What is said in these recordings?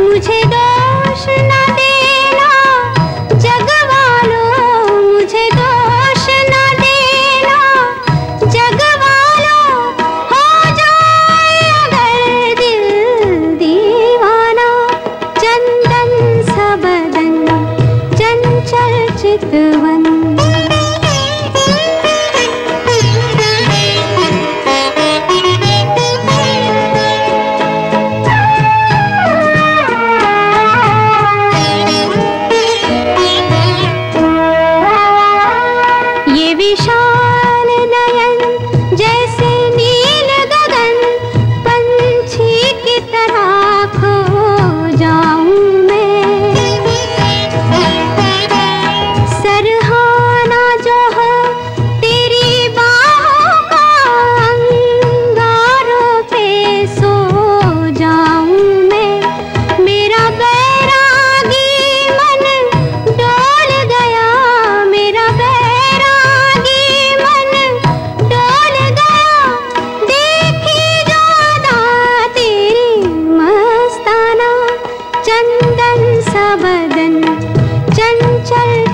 मुझे दोष न देना। जग मुझे दोष न देना। जग दिल दीवाना। चंदन सबदन चंचल चितवन।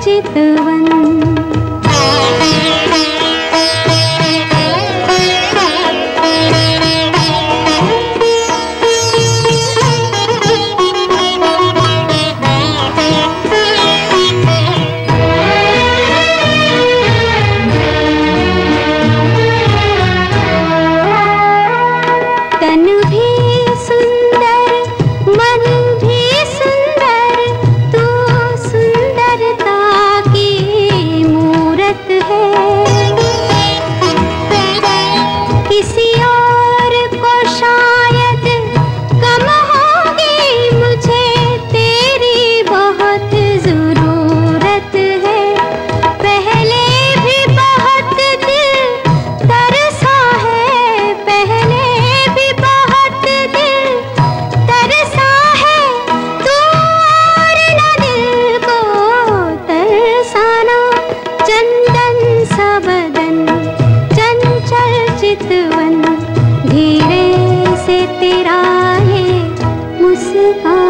记得问。Ah.